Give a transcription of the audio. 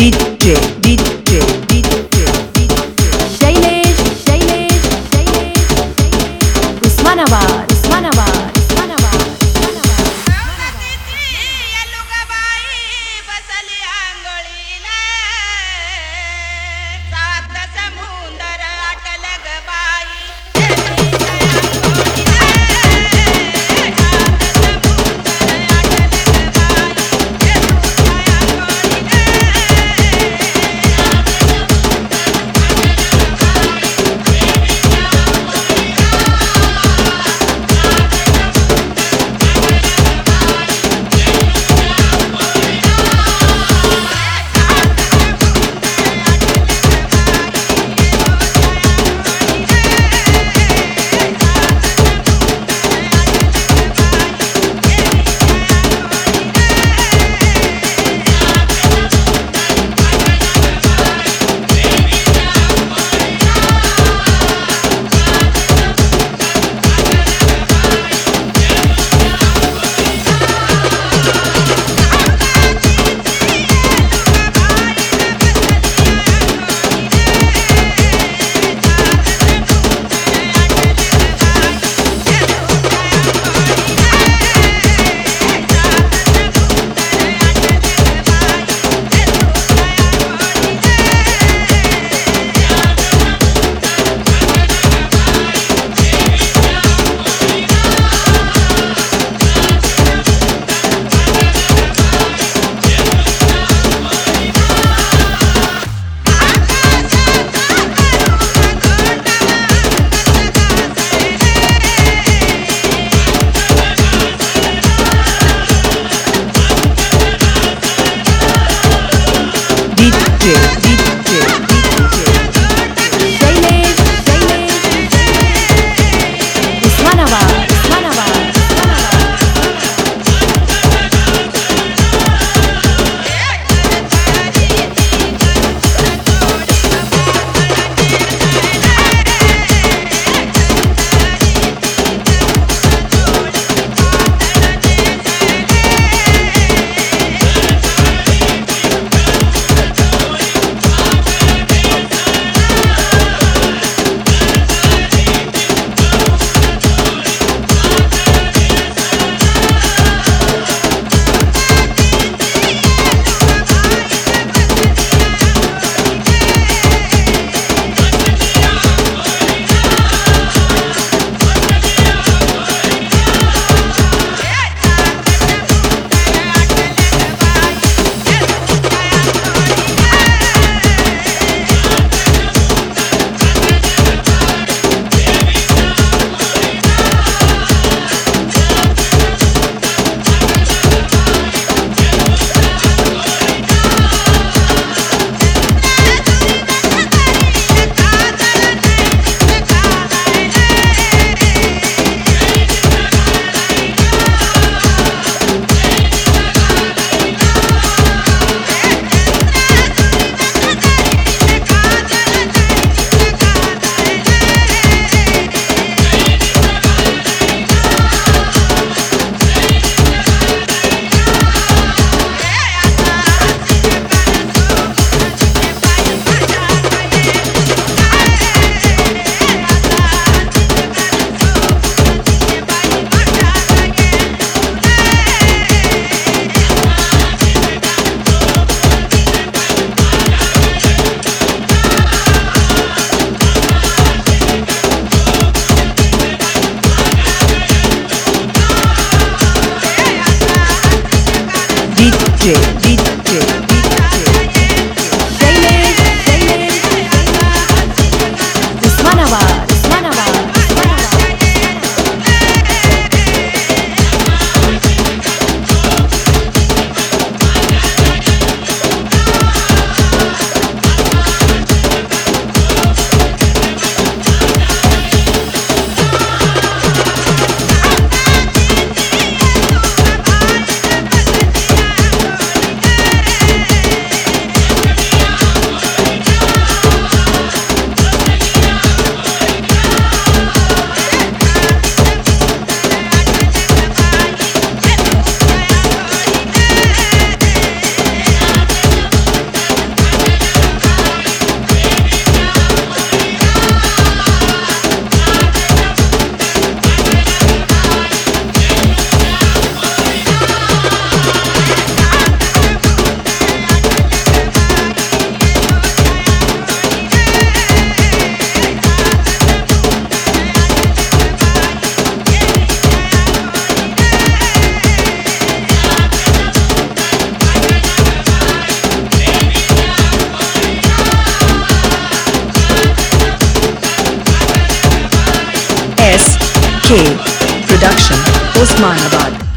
DJ, DJ, Production Osmanabad